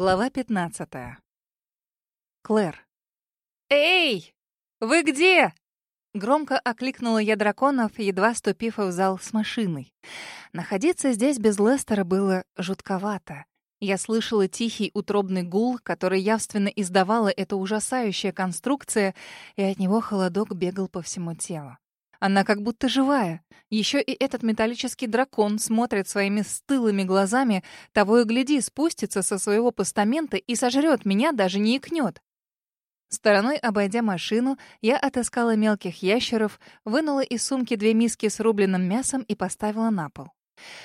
Глава 15. Клэр. «Эй! Вы где?» Громко окликнула я драконов, едва ступив в зал с машиной. Находиться здесь без Лестера было жутковато. Я слышала тихий утробный гул, который явственно издавала эта ужасающая конструкция, и от него холодок бегал по всему телу. Она как будто живая. Еще и этот металлический дракон смотрит своими стылыми глазами, того и гляди, спустится со своего постамента и сожрет меня, даже не икнет. Стороной обойдя машину, я отыскала мелких ящеров, вынула из сумки две миски с рубленным мясом и поставила на пол.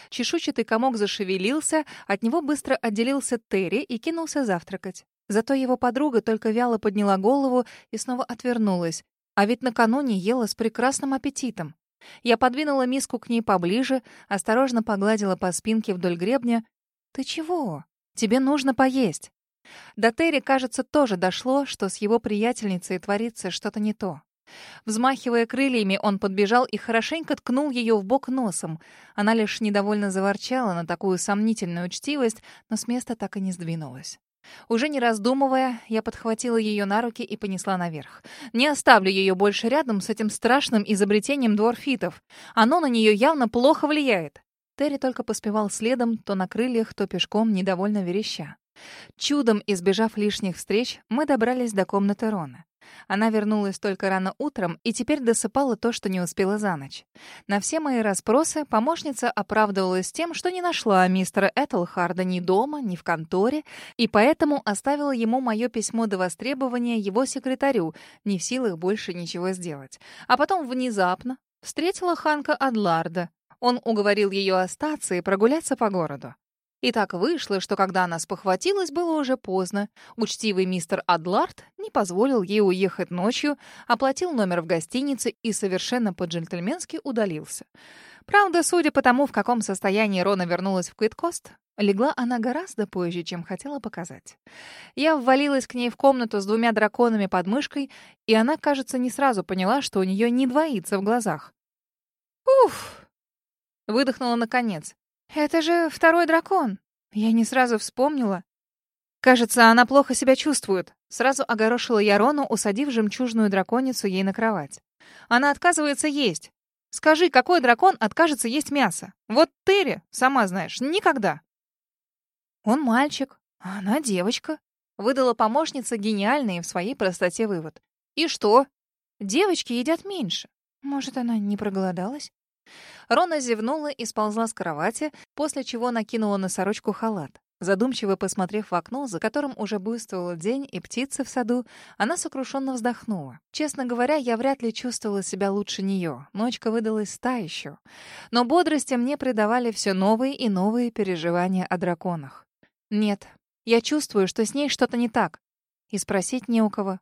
Чешуйчатый комок зашевелился, от него быстро отделился Терри и кинулся завтракать. Зато его подруга только вяло подняла голову и снова отвернулась, а ведь накануне ела с прекрасным аппетитом. Я подвинула миску к ней поближе, осторожно погладила по спинке вдоль гребня. «Ты чего? Тебе нужно поесть». До Терри, кажется, тоже дошло, что с его приятельницей творится что-то не то. Взмахивая крыльями, он подбежал и хорошенько ткнул ее в бок носом. Она лишь недовольно заворчала на такую сомнительную учтивость, но с места так и не сдвинулась. Уже не раздумывая, я подхватила ее на руки и понесла наверх. Не оставлю ее больше рядом с этим страшным изобретением дворфитов. Оно на нее явно плохо влияет. Терри только поспевал следом, то на крыльях, то пешком, недовольно вереща. Чудом избежав лишних встреч, мы добрались до комнаты Рона. Она вернулась только рано утром и теперь досыпала то, что не успела за ночь. На все мои расспросы помощница оправдывалась тем, что не нашла мистера Этельхарда ни дома, ни в конторе, и поэтому оставила ему мое письмо до востребования его секретарю, не в силах больше ничего сделать. А потом внезапно встретила Ханка Адларда. Он уговорил ее остаться и прогуляться по городу. И так вышло, что когда она спохватилась, было уже поздно. Учтивый мистер Адлард не позволил ей уехать ночью, оплатил номер в гостинице и совершенно по-джентльменски удалился. Правда, судя по тому, в каком состоянии Рона вернулась в Квиткост, легла она гораздо позже, чем хотела показать. Я ввалилась к ней в комнату с двумя драконами под мышкой, и она, кажется, не сразу поняла, что у нее не двоится в глазах. «Уф!» — выдохнула наконец. «Это же второй дракон!» Я не сразу вспомнила. Кажется, она плохо себя чувствует. Сразу огорошила я Рону, усадив жемчужную драконицу ей на кровать. Она отказывается есть. Скажи, какой дракон откажется есть мясо? Вот Терри, сама знаешь, никогда. Он мальчик, а она девочка. Выдала помощница гениальный в своей простоте вывод. И что? Девочки едят меньше. Может, она не проголодалась? Рона зевнула и сползла с кровати, после чего накинула на сорочку халат. Задумчиво посмотрев в окно, за которым уже буйствовал день и птицы в саду, она сокрушенно вздохнула. Честно говоря, я вряд ли чувствовала себя лучше нее. Ночка выдалась та еще. Но бодрости мне придавали все новые и новые переживания о драконах. Нет, я чувствую, что с ней что-то не так. И спросить не у кого.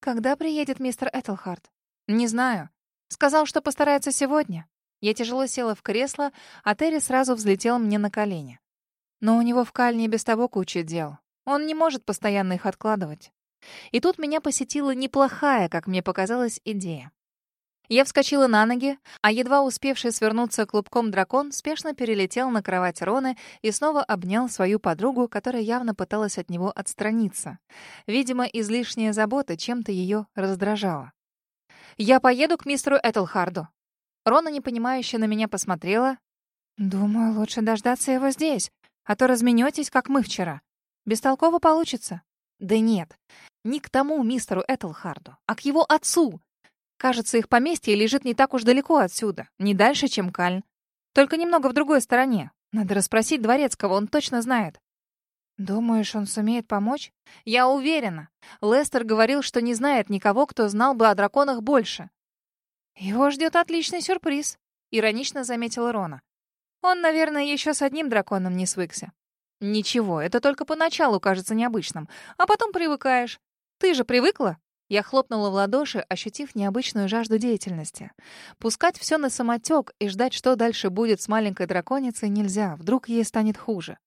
«Когда приедет мистер Этельхард?» «Не знаю. Сказал, что постарается сегодня. Я тяжело села в кресло, а Терри сразу взлетел мне на колени. Но у него в кальне без того куча дел. Он не может постоянно их откладывать. И тут меня посетила неплохая, как мне показалось, идея. Я вскочила на ноги, а едва успевший свернуться клубком дракон спешно перелетел на кровать Роны и снова обнял свою подругу, которая явно пыталась от него отстраниться. Видимо, излишняя забота чем-то ее раздражала. «Я поеду к мистеру Этельхарду», Рона непонимающе на меня посмотрела. «Думаю, лучше дождаться его здесь, а то разменетесь, как мы вчера. Бестолково получится». «Да нет, не к тому мистеру Этельхарду, а к его отцу. Кажется, их поместье лежит не так уж далеко отсюда, не дальше, чем Кальн. Только немного в другой стороне. Надо расспросить Дворецкого, он точно знает». «Думаешь, он сумеет помочь?» «Я уверена. Лестер говорил, что не знает никого, кто знал бы о драконах больше. «Его ждет отличный сюрприз», — иронично заметила Рона. «Он, наверное, еще с одним драконом не свыкся». «Ничего, это только поначалу кажется необычным, а потом привыкаешь. Ты же привыкла?» Я хлопнула в ладоши, ощутив необычную жажду деятельности. Пускать все на самотек и ждать, что дальше будет с маленькой драконицей, нельзя. Вдруг ей станет хуже.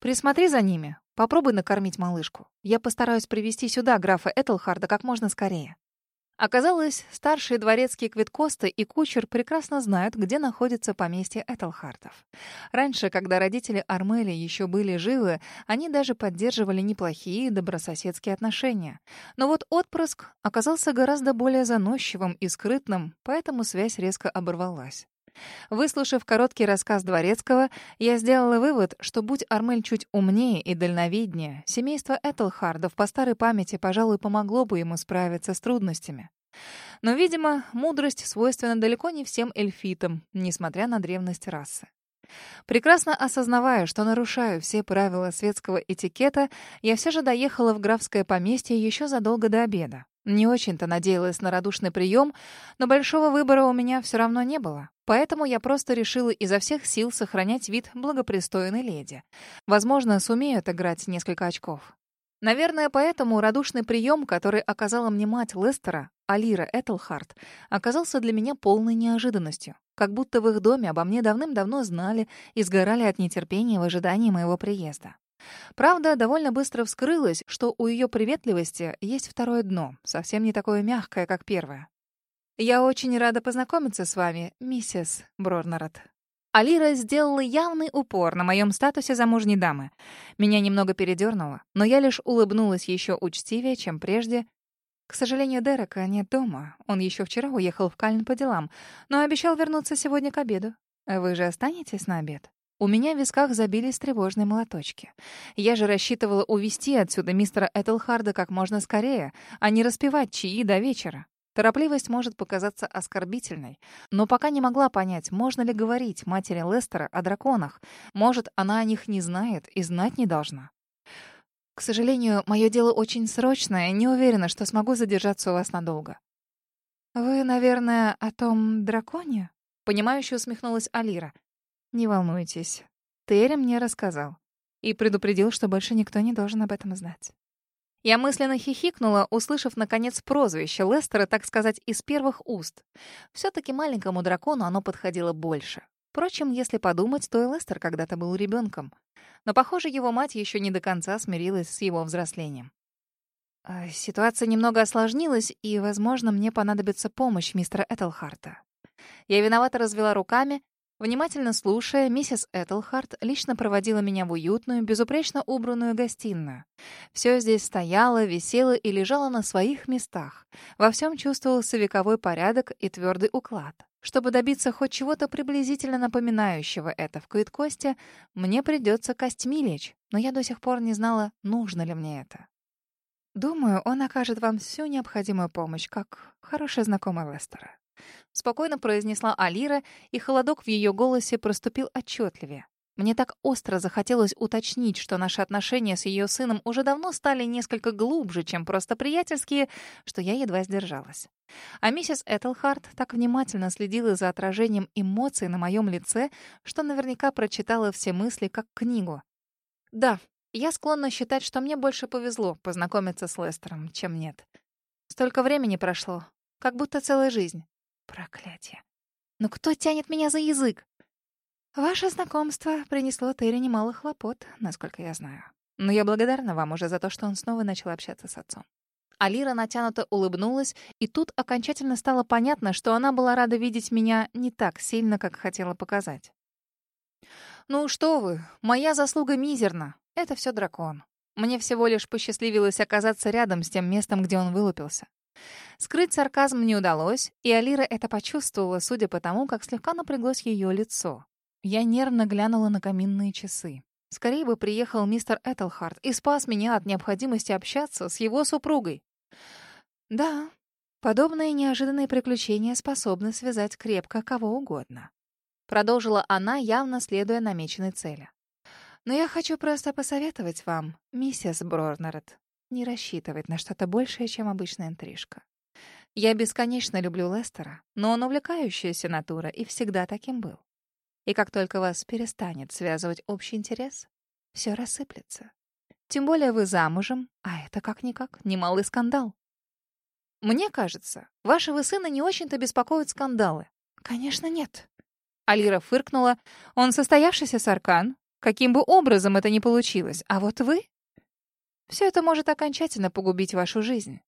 Присмотри за ними. Попробуй накормить малышку. Я постараюсь привести сюда графа Этельхарда как можно скорее. Оказалось, старший дворецкий Квиткоста и кучер прекрасно знают, где находится поместье Этельхартов. Раньше, когда родители Армели еще были живы, они даже поддерживали неплохие добрососедские отношения. Но вот отпрыск оказался гораздо более заносчивым и скрытным, поэтому связь резко оборвалась. Выслушав короткий рассказ Дворецкого, я сделала вывод, что будь Армель чуть умнее и дальновиднее, семейство Этельхардов по старой памяти, пожалуй, помогло бы ему справиться с трудностями. Но, видимо, мудрость свойственна далеко не всем эльфитам, несмотря на древность расы. Прекрасно осознавая, что нарушаю все правила светского этикета, я все же доехала в графское поместье еще задолго до обеда. Не очень-то надеялась на радушный прием, но большого выбора у меня все равно не было. Поэтому я просто решила изо всех сил сохранять вид благопристойной леди. Возможно, сумею отыграть несколько очков. Наверное, поэтому радушный прием, который оказала мне мать Лестера, Алира Этельхарт, оказался для меня полной неожиданностью. Как будто в их доме обо мне давным-давно знали и сгорали от нетерпения в ожидании моего приезда. Правда, довольно быстро вскрылось, что у ее приветливости есть второе дно, совсем не такое мягкое, как первое. «Я очень рада познакомиться с вами, миссис Брорнерот». Алира сделала явный упор на моем статусе замужней дамы. Меня немного передернуло, но я лишь улыбнулась еще учтивее, чем прежде. К сожалению, Дерека нет дома. Он еще вчера уехал в Кальн по делам, но обещал вернуться сегодня к обеду. Вы же останетесь на обед? У меня в висках забились тревожные молоточки. Я же рассчитывала увести отсюда мистера Этельхарда как можно скорее, а не распевать чаи до вечера. Торопливость может показаться оскорбительной, но пока не могла понять, можно ли говорить матери Лестера о драконах. Может, она о них не знает и знать не должна. К сожалению, мое дело очень срочное, не уверена, что смогу задержаться у вас надолго. Вы, наверное, о том драконе? Понимающе усмехнулась Алира. Не волнуйтесь. Терри мне рассказал. И предупредил, что больше никто не должен об этом знать. Я мысленно хихикнула, услышав, наконец, прозвище Лестера, так сказать, из первых уст. Все-таки маленькому дракону оно подходило больше. Впрочем, если подумать, то и Лестер когда-то был ребенком. Но, похоже, его мать еще не до конца смирилась с его взрослением. А, ситуация немного осложнилась, и, возможно, мне понадобится помощь мистера Этельхарта. Я виновато развела руками, Внимательно слушая, миссис Этельхарт лично проводила меня в уютную, безупречно убранную гостиную. Все здесь стояло, висело и лежало на своих местах. Во всем чувствовался вековой порядок и твердый уклад. Чтобы добиться хоть чего-то приблизительно напоминающего это в Квиткосте, мне придется костьми лечь, но я до сих пор не знала, нужно ли мне это. Думаю, он окажет вам всю необходимую помощь, как хороший знакомый Лестера. Спокойно произнесла Алира, и холодок в ее голосе проступил отчетливее. Мне так остро захотелось уточнить, что наши отношения с ее сыном уже давно стали несколько глубже, чем просто приятельские, что я едва сдержалась. А миссис Этельхарт так внимательно следила за отражением эмоций на моем лице, что наверняка прочитала все мысли как книгу. Да, я склонна считать, что мне больше повезло познакомиться с Лестером, чем нет. Столько времени прошло, как будто целая жизнь. Проклятие. Но кто тянет меня за язык? Ваше знакомство принесло Терри немало хлопот, насколько я знаю. Но я благодарна вам уже за то, что он снова начал общаться с отцом. Алира натянуто улыбнулась, и тут окончательно стало понятно, что она была рада видеть меня не так сильно, как хотела показать. «Ну что вы, моя заслуга мизерна. Это все дракон. Мне всего лишь посчастливилось оказаться рядом с тем местом, где он вылупился. Скрыть сарказм не удалось, и Алира это почувствовала, судя по тому, как слегка напряглось ее лицо. Я нервно глянула на каминные часы. Скорее бы приехал мистер Этельхард и спас меня от необходимости общаться с его супругой. Да, подобные неожиданные приключения способны связать крепко кого угодно. Продолжила она, явно следуя намеченной цели. Но я хочу просто посоветовать вам, миссис Брорнерет, не рассчитывать на что-то большее, чем обычная интрижка. Я бесконечно люблю Лестера, но он увлекающаяся натура и всегда таким был. И как только вас перестанет связывать общий интерес, все рассыплется. Тем более вы замужем, а это как-никак немалый скандал. Мне кажется, вашего сына не очень-то беспокоят скандалы. Конечно, нет. Алира фыркнула. Он состоявшийся саркан. Каким бы образом это ни получилось. А вот вы все это может окончательно погубить вашу жизнь.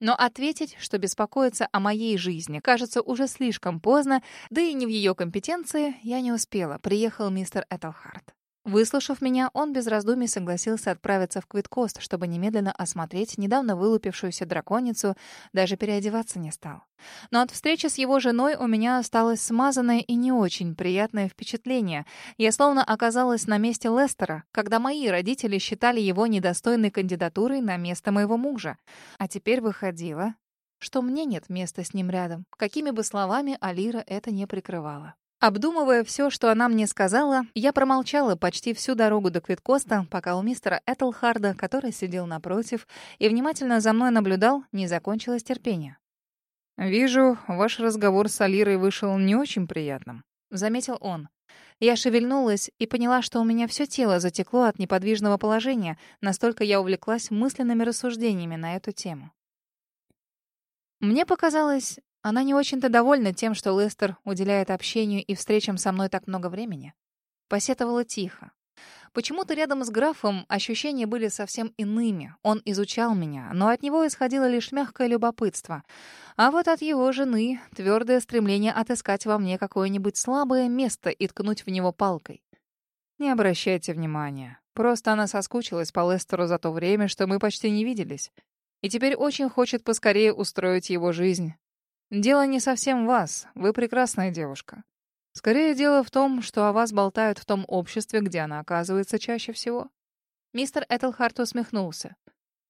Но ответить, что беспокоиться о моей жизни, кажется уже слишком поздно, да и не в ее компетенции, я не успела. Приехал мистер Этельхард. Выслушав меня, он без раздумий согласился отправиться в Квиткост, чтобы немедленно осмотреть недавно вылупившуюся драконицу, даже переодеваться не стал. Но от встречи с его женой у меня осталось смазанное и не очень приятное впечатление. Я словно оказалась на месте Лестера, когда мои родители считали его недостойной кандидатурой на место моего мужа. А теперь выходило, что мне нет места с ним рядом, какими бы словами Алира это не прикрывала. Обдумывая все, что она мне сказала, я промолчала почти всю дорогу до Квиткоста, пока у мистера Этельхарда, который сидел напротив и внимательно за мной наблюдал, не закончилось терпение. «Вижу, ваш разговор с Алирой вышел не очень приятным», — заметил он. Я шевельнулась и поняла, что у меня все тело затекло от неподвижного положения, настолько я увлеклась мысленными рассуждениями на эту тему. Мне показалось, она не очень-то довольна тем, что Лестер уделяет общению и встречам со мной так много времени. Посетовала тихо. Почему-то рядом с графом ощущения были совсем иными. Он изучал меня, но от него исходило лишь мягкое любопытство. А вот от его жены — твердое стремление отыскать во мне какое-нибудь слабое место и ткнуть в него палкой. Не обращайте внимания. Просто она соскучилась по Лестеру за то время, что мы почти не виделись. И теперь очень хочет поскорее устроить его жизнь. Дело не совсем в вас. Вы прекрасная девушка. Скорее дело в том, что о вас болтают в том обществе, где она оказывается чаще всего. Мистер Этельхарт усмехнулся.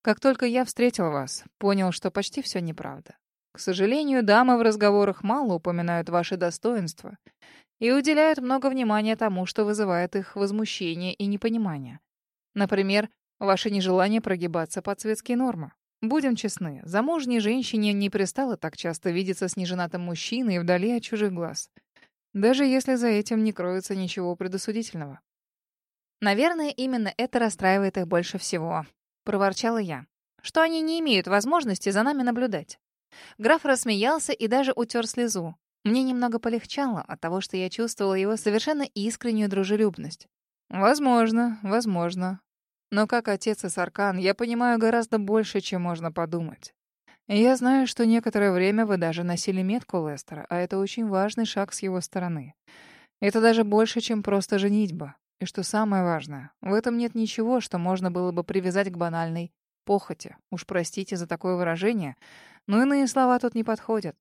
Как только я встретил вас, понял, что почти все неправда. К сожалению, дамы в разговорах мало упоминают ваши достоинства и уделяют много внимания тому, что вызывает их возмущение и непонимание. Например, ваше нежелание прогибаться под светские нормы. Будем честны, замужней женщине не пристало так часто видеться с неженатым мужчиной вдали от чужих глаз. Даже если за этим не кроется ничего предосудительного. «Наверное, именно это расстраивает их больше всего», — проворчала я. «Что они не имеют возможности за нами наблюдать». Граф рассмеялся и даже утер слезу. Мне немного полегчало от того, что я чувствовала его совершенно искреннюю дружелюбность. «Возможно, возможно. Но как отец и Саркан, я понимаю гораздо больше, чем можно подумать. я знаю, что некоторое время вы даже носили метку Лестера, а это очень важный шаг с его стороны. Это даже больше, чем просто женитьба. И что самое важное, в этом нет ничего, что можно было бы привязать к банальной похоти. Уж простите за такое выражение, но иные слова тут не подходят.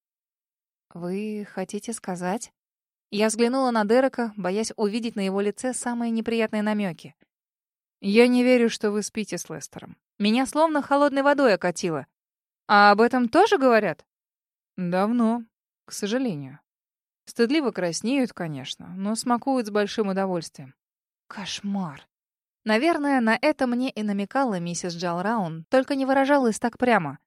«Вы хотите сказать?» Я взглянула на Дерека, боясь увидеть на его лице самые неприятные намеки. Я не верю, что вы спите с Лестером. Меня словно холодной водой окатило. А об этом тоже говорят? Давно, к сожалению. Стыдливо краснеют, конечно, но смакуют с большим удовольствием. Кошмар. Наверное, на это мне и намекала миссис Джалраун, только не выражалась так прямо.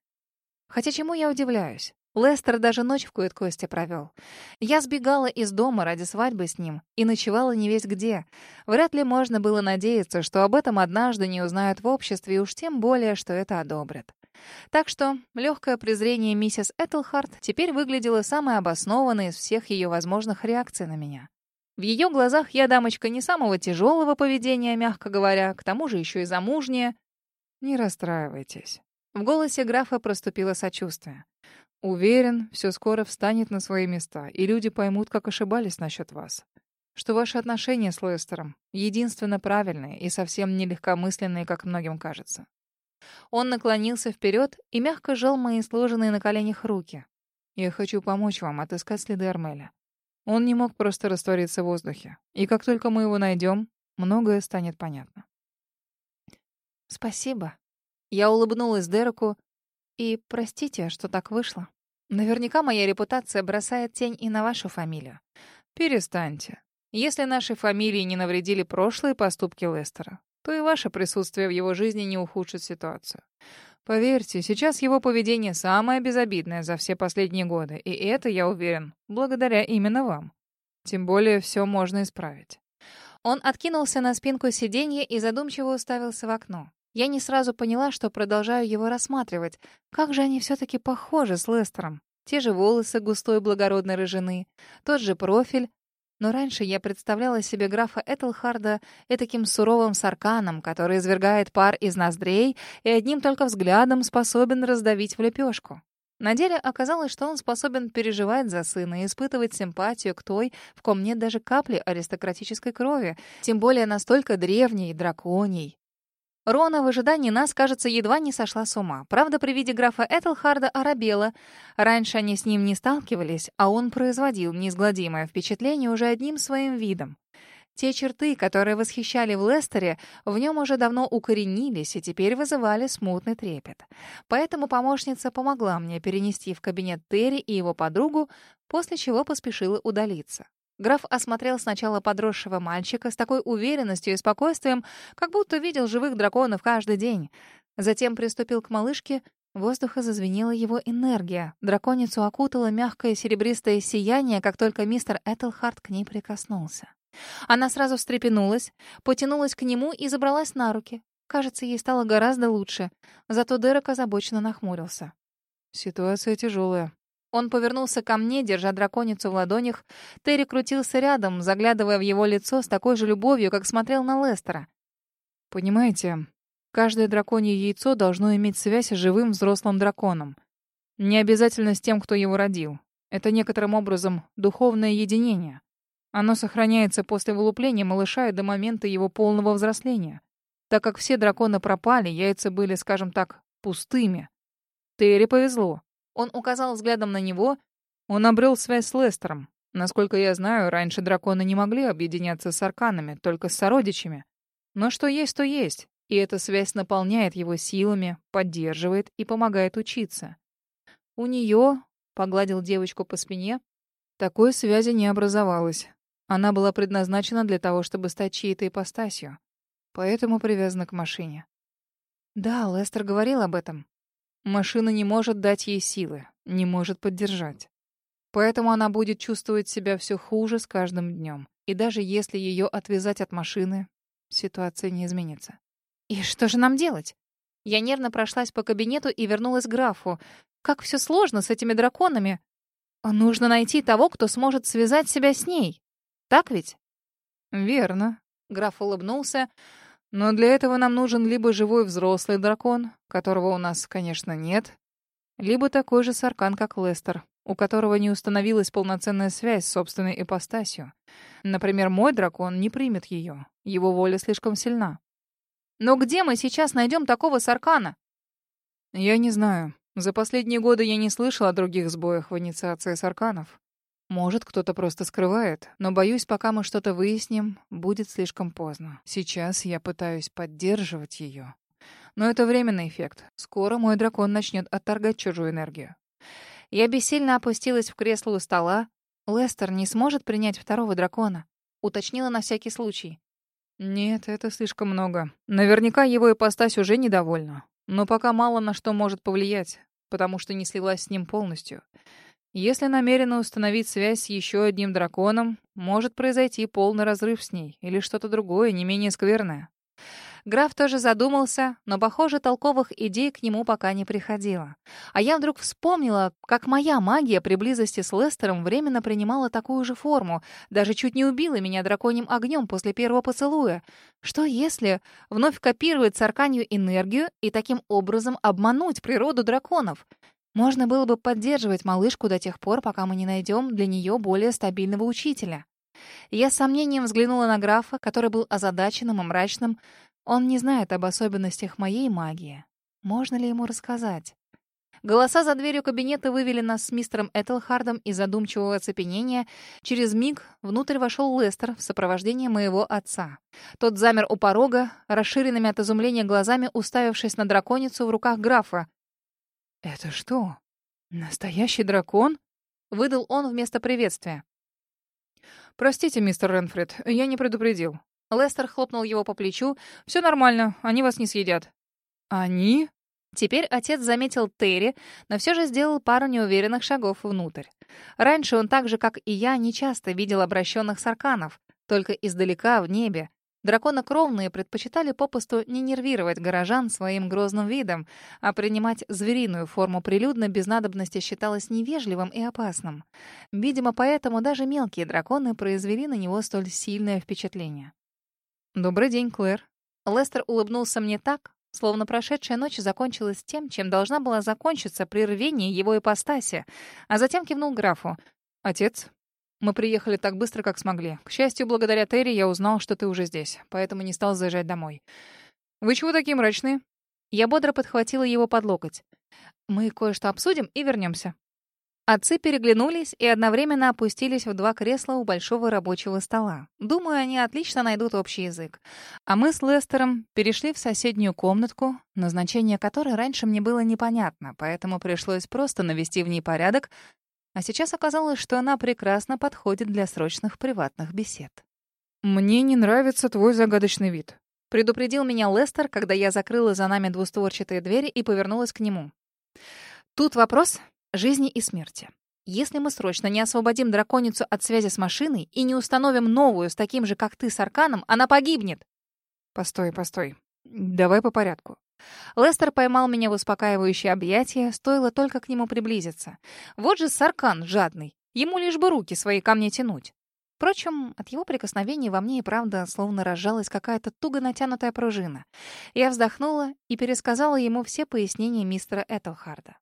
Хотя чему я удивляюсь? Лестер даже ночь в Куэткосте провел. Я сбегала из дома ради свадьбы с ним и ночевала не весь где. Вряд ли можно было надеяться, что об этом однажды не узнают в обществе, и уж тем более, что это одобрят. Так что легкое презрение миссис Этельхарт теперь выглядело самой обоснованной из всех ее возможных реакций на меня. В ее глазах я дамочка не самого тяжелого поведения, мягко говоря, к тому же еще и замужняя. «Не расстраивайтесь». В голосе графа проступило сочувствие. Уверен, все скоро встанет на свои места, и люди поймут, как ошибались насчет вас. Что ваши отношения с Лестером единственно правильные и совсем не легкомысленные, как многим кажется. Он наклонился вперед и мягко сжал мои сложенные на коленях руки. Я хочу помочь вам отыскать следы Армеля. Он не мог просто раствориться в воздухе. И как только мы его найдем, многое станет понятно. Спасибо. Я улыбнулась Дереку. И простите, что так вышло. Наверняка моя репутация бросает тень и на вашу фамилию. Перестаньте. Если нашей фамилии не навредили прошлые поступки Лестера, то и ваше присутствие в его жизни не ухудшит ситуацию. Поверьте, сейчас его поведение самое безобидное за все последние годы, и это, я уверен, благодаря именно вам. Тем более все можно исправить. Он откинулся на спинку сиденья и задумчиво уставился в окно. Я не сразу поняла, что продолжаю его рассматривать. Как же они все-таки похожи с Лестером. Те же волосы густой благородной рыжины, тот же профиль. Но раньше я представляла себе графа Этельхарда этаким суровым сарканом, который извергает пар из ноздрей и одним только взглядом способен раздавить в лепешку. На деле оказалось, что он способен переживать за сына и испытывать симпатию к той, в ком нет даже капли аристократической крови, тем более настолько древней, драконьей. Рона в ожидании нас, кажется, едва не сошла с ума. Правда, при виде графа Этельхарда оробела. Раньше они с ним не сталкивались, а он производил неизгладимое впечатление уже одним своим видом. Те черты, которые восхищали в Лестере, в нем уже давно укоренились и теперь вызывали смутный трепет. Поэтому помощница помогла мне перенести в кабинет Терри и его подругу, после чего поспешила удалиться. Граф осмотрел сначала подросшего мальчика с такой уверенностью и спокойствием, как будто видел живых драконов каждый день. Затем приступил к малышке, воздуха зазвенела его энергия. Драконицу окутало мягкое серебристое сияние, как только мистер Этельхард к ней прикоснулся. Она сразу встрепенулась, потянулась к нему и забралась на руки. Кажется, ей стало гораздо лучше. Зато Дерек озабоченно нахмурился. «Ситуация тяжелая», он повернулся ко мне, держа драконицу в ладонях. Терри крутился рядом, заглядывая в его лицо с такой же любовью, как смотрел на Лестера. «Понимаете, каждое драконье яйцо должно иметь связь с живым взрослым драконом. Не обязательно с тем, кто его родил. Это некоторым образом духовное единение. Оно сохраняется после вылупления малыша и до момента его полного взросления. Так как все драконы пропали, яйца были, скажем так, пустыми. Терри повезло. Он указал взглядом на него. Он обрел связь с Лестером. Насколько я знаю, раньше драконы не могли объединяться с арканами, только с сородичами. Но что есть, то есть. И эта связь наполняет его силами, поддерживает и помогает учиться. У нее, погладил девочку по спине, такой связи не образовалось. Она была предназначена для того, чтобы стать чьей-то ипостасью. Поэтому привязана к машине. Да, Лестер говорил об этом. Машина не может дать ей силы, не может поддержать. Поэтому она будет чувствовать себя все хуже с каждым днем. И даже если ее отвязать от машины, ситуация не изменится. «И что же нам делать?» Я нервно прошлась по кабинету и вернулась к графу. «Как все сложно с этими драконами! Нужно найти того, кто сможет связать себя с ней. Так ведь?» «Верно», — граф улыбнулся. Но для этого нам нужен либо живой взрослый дракон, которого у нас, конечно, нет, либо такой же саркан, как Лестер, у которого не установилась полноценная связь с собственной ипостасью. Например, мой дракон не примет ее. Его воля слишком сильна. Но где мы сейчас найдем такого саркана? Я не знаю. За последние годы я не слышал о других сбоях в инициации сарканов. Может, кто-то просто скрывает, но боюсь, пока мы что-то выясним, будет слишком поздно. Сейчас я пытаюсь поддерживать ее. Но это временный эффект. Скоро мой дракон начнет отторгать чужую энергию. Я бессильно опустилась в кресло у стола. Лестер не сможет принять второго дракона. Уточнила на всякий случай. Нет, это слишком много. Наверняка его ипостась уже недовольна. Но пока мало на что может повлиять, потому что не слилась с ним полностью. Если намерена установить связь с еще одним драконом, может произойти полный разрыв с ней или что-то другое, не менее скверное. Граф тоже задумался, но, похоже, толковых идей к нему пока не приходило. А я вдруг вспомнила, как моя магия при близости с Лестером временно принимала такую же форму, даже чуть не убила меня драконьим огнем после первого поцелуя. Что если вновь копировать царканью энергию и таким образом обмануть природу драконов? Можно было бы поддерживать малышку до тех пор, пока мы не найдем для нее более стабильного учителя. Я с сомнением взглянула на графа, который был озадаченным и мрачным. Он не знает об особенностях моей магии. Можно ли ему рассказать? Голоса за дверью кабинета вывели нас с мистером Этельхардом из задумчивого оцепенения. Через миг внутрь вошел Лестер в сопровождении моего отца. Тот замер у порога, расширенными от изумления глазами уставившись на драконицу в руках графа. «Это что, настоящий дракон?» — выдал он вместо приветствия. «Простите, мистер Ренфрид, я не предупредил». Лестер хлопнул его по плечу. «Все нормально, они вас не съедят». «Они?» Теперь отец заметил Терри, но все же сделал пару неуверенных шагов внутрь. Раньше он так же, как и я, нечасто видел обращенных сарканов, только издалека в небе. Драконокровные предпочитали попусту не нервировать горожан своим грозным видом, а принимать звериную форму прилюдно без надобности считалось невежливым и опасным. Видимо, поэтому даже мелкие драконы произвели на него столь сильное впечатление. «Добрый день, Клэр». Лестер улыбнулся мне так, словно прошедшая ночь закончилась тем, чем должна была закончиться при рвении его ипостаси, а затем кивнул графу. «Отец, мы приехали так быстро, как смогли. К счастью, благодаря Терри я узнал, что ты уже здесь, поэтому не стал заезжать домой. Вы чего такие мрачные? Я бодро подхватила его под локоть. Мы кое-что обсудим и вернемся. Отцы переглянулись и одновременно опустились в два кресла у большого рабочего стола. Думаю, они отлично найдут общий язык. А мы с Лестером перешли в соседнюю комнатку, назначение которой раньше мне было непонятно, поэтому пришлось просто навести в ней порядок, а сейчас оказалось, что она прекрасно подходит для срочных приватных бесед. «Мне не нравится твой загадочный вид», — предупредил меня Лестер, когда я закрыла за нами двустворчатые двери и повернулась к нему. «Тут вопрос жизни и смерти. Если мы срочно не освободим драконицу от связи с машиной и не установим новую с таким же, как ты, с Арканом, она погибнет». «Постой, постой. Давай по порядку. Лестер поймал меня в успокаивающее объятие, стоило только к нему приблизиться. Вот же Саркан жадный. Ему лишь бы руки свои ко мне тянуть. Впрочем, от его прикосновений во мне и правда словно разжалась какая-то туго натянутая пружина. Я вздохнула и пересказала ему все пояснения мистера Этелхарда.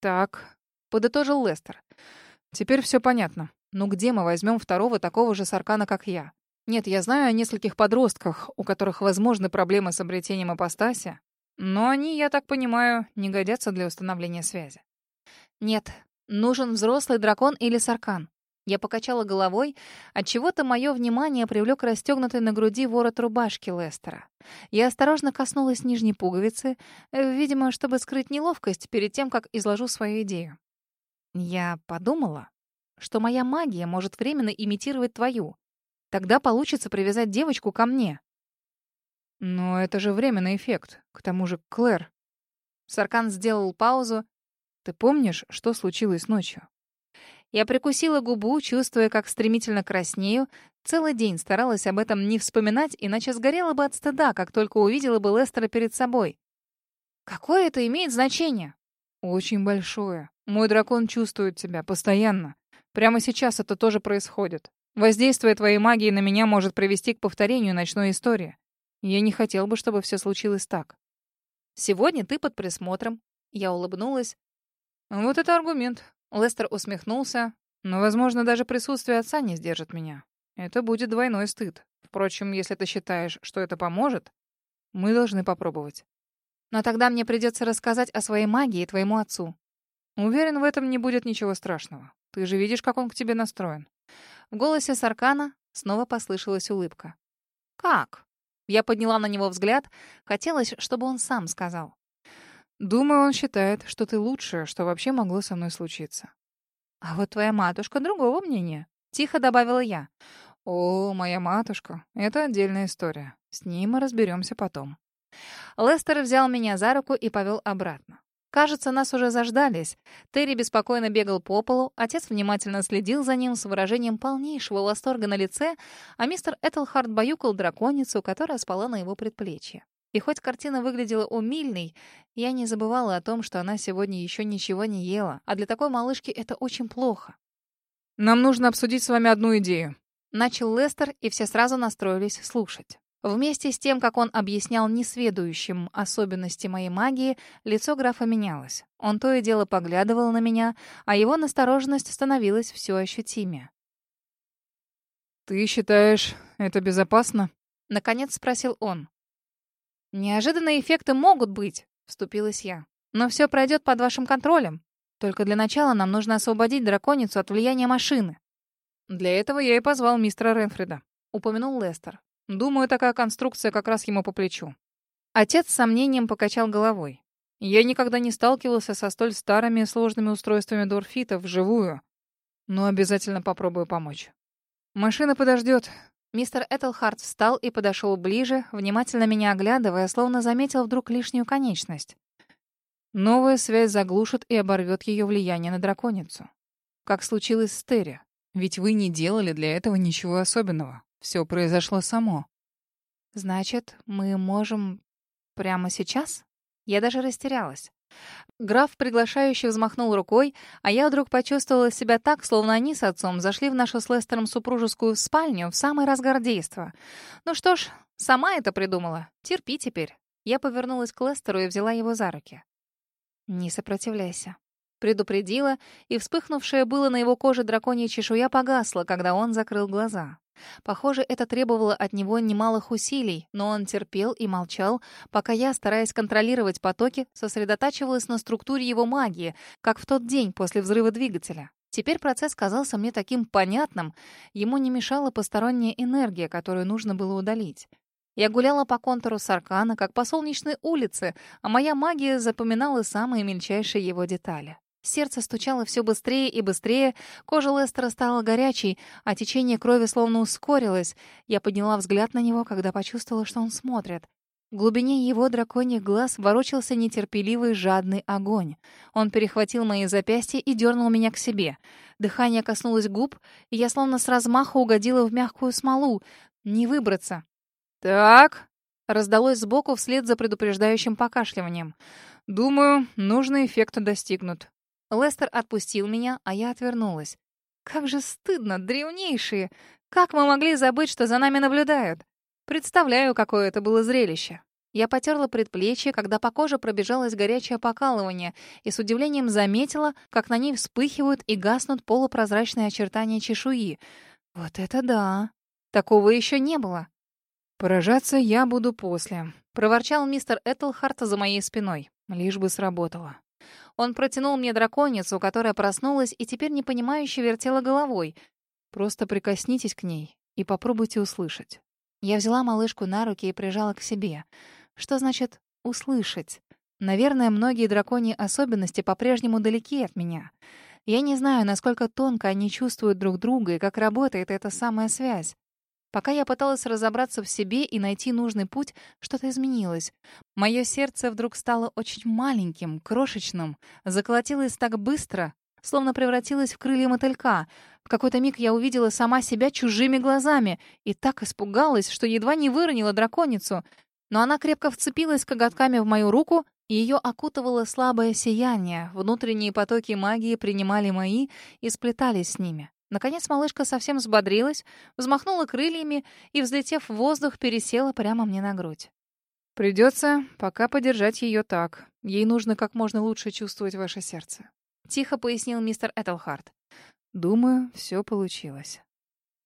«Так», — подытожил Лестер. «Теперь все понятно. Ну где мы возьмем второго такого же Саркана, как я? Нет, я знаю о нескольких подростках, у которых возможны проблемы с обретением апостаси, но они, я так понимаю, не годятся для установления связи. Нет, нужен взрослый дракон или саркан. Я покачала головой, от чего то мое внимание привлек расстегнутый на груди ворот рубашки Лестера. Я осторожно коснулась нижней пуговицы, э, видимо, чтобы скрыть неловкость перед тем, как изложу свою идею. Я подумала, что моя магия может временно имитировать твою, Тогда получится привязать девочку ко мне. Но это же временный эффект. К тому же, Клэр. Саркан сделал паузу. Ты помнишь, что случилось ночью? Я прикусила губу, чувствуя, как стремительно краснею. Целый день старалась об этом не вспоминать, иначе сгорела бы от стыда, как только увидела бы Лестера перед собой. Какое это имеет значение? Очень большое. Мой дракон чувствует тебя постоянно. Прямо сейчас это тоже происходит. Воздействие твоей магии на меня может привести к повторению ночной истории. Я не хотел бы, чтобы все случилось так. Сегодня ты под присмотром. Я улыбнулась. Вот это аргумент. Лестер усмехнулся. Но, возможно, даже присутствие отца не сдержит меня. Это будет двойной стыд. Впрочем, если ты считаешь, что это поможет, мы должны попробовать. Но тогда мне придется рассказать о своей магии твоему отцу. Уверен, в этом не будет ничего страшного. Ты же видишь, как он к тебе настроен. В голосе Саркана снова послышалась улыбка. «Как?» Я подняла на него взгляд. Хотелось, чтобы он сам сказал. «Думаю, он считает, что ты лучшее, что вообще могло со мной случиться». «А вот твоя матушка другого мнения», — тихо добавила я. «О, моя матушка, это отдельная история. С ней мы разберемся потом». Лестер взял меня за руку и повел обратно. Кажется, нас уже заждались. Терри беспокойно бегал по полу, отец внимательно следил за ним с выражением полнейшего восторга на лице, а мистер Этельхард баюкал драконицу, которая спала на его предплечье. И хоть картина выглядела умильной, я не забывала о том, что она сегодня еще ничего не ела, а для такой малышки это очень плохо. «Нам нужно обсудить с вами одну идею», — начал Лестер, и все сразу настроились слушать. Вместе с тем, как он объяснял несведущим особенности моей магии, лицо графа менялось. Он то и дело поглядывал на меня, а его настороженность становилась все ощутимее. «Ты считаешь, это безопасно?» — наконец спросил он. «Неожиданные эффекты могут быть», — вступилась я. «Но все пройдет под вашим контролем. Только для начала нам нужно освободить драконицу от влияния машины». «Для этого я и позвал мистера Ренфрида», — упомянул Лестер. Думаю, такая конструкция как раз ему по плечу. Отец с сомнением покачал головой. Я никогда не сталкивался со столь старыми и сложными устройствами Дорфита вживую, но обязательно попробую помочь. Машина подождет. Мистер Этельхарт встал и подошел ближе, внимательно меня оглядывая, словно заметил вдруг лишнюю конечность. Новая связь заглушит и оборвет ее влияние на драконицу. Как случилось с Терри. Ведь вы не делали для этого ничего особенного. Все произошло само. Значит, мы можем прямо сейчас? Я даже растерялась. Граф приглашающе взмахнул рукой, а я вдруг почувствовала себя так, словно они с отцом зашли в нашу с Лестером супружескую спальню в самый разгар действа. Ну что ж, сама это придумала. Терпи теперь. Я повернулась к Лестеру и взяла его за руки. «Не сопротивляйся», предупредила, и вспыхнувшая было на его коже драконья чешуя погасла, когда он закрыл глаза. Похоже, это требовало от него немалых усилий, но он терпел и молчал, пока я, стараясь контролировать потоки, сосредотачивалась на структуре его магии, как в тот день после взрыва двигателя. Теперь процесс казался мне таким понятным, ему не мешала посторонняя энергия, которую нужно было удалить. Я гуляла по контуру Саркана, как по солнечной улице, а моя магия запоминала самые мельчайшие его детали. Сердце стучало все быстрее и быстрее, кожа Лестера стала горячей, а течение крови словно ускорилось. Я подняла взгляд на него, когда почувствовала, что он смотрит. В глубине его драконьих глаз ворочался нетерпеливый жадный огонь. Он перехватил мои запястья и дернул меня к себе. Дыхание коснулось губ, и я словно с размаха угодила в мягкую смолу. Не выбраться. «Так», — раздалось сбоку вслед за предупреждающим покашливанием. «Думаю, нужный эффект достигнут». Лестер отпустил меня, а я отвернулась. Как же стыдно, древнейшие! Как мы могли забыть, что за нами наблюдают? Представляю, какое это было зрелище. Я потерла предплечье, когда по коже пробежалось горячее покалывание, и с удивлением заметила, как на ней вспыхивают и гаснут полупрозрачные очертания чешуи. Вот это да! Такого еще не было. «Поражаться я буду после», — проворчал мистер Этлхарт за моей спиной. Лишь бы сработало. Он протянул мне драконицу, которая проснулась и теперь непонимающе вертела головой. «Просто прикоснитесь к ней и попробуйте услышать». Я взяла малышку на руки и прижала к себе. Что значит «услышать»? Наверное, многие драконьи особенности по-прежнему далеки от меня. Я не знаю, насколько тонко они чувствуют друг друга и как работает эта самая связь. Пока я пыталась разобраться в себе и найти нужный путь, что-то изменилось. Мое сердце вдруг стало очень маленьким, крошечным, заколотилось так быстро, словно превратилось в крылья мотылька. В какой-то миг я увидела сама себя чужими глазами и так испугалась, что едва не выронила драконицу. Но она крепко вцепилась коготками в мою руку, и ее окутывало слабое сияние. Внутренние потоки магии принимали мои и сплетались с ними. Наконец малышка совсем взбодрилась, взмахнула крыльями и, взлетев в воздух, пересела прямо мне на грудь. «Придется пока подержать ее так. Ей нужно как можно лучше чувствовать ваше сердце», — тихо пояснил мистер Этельхарт. «Думаю, все получилось».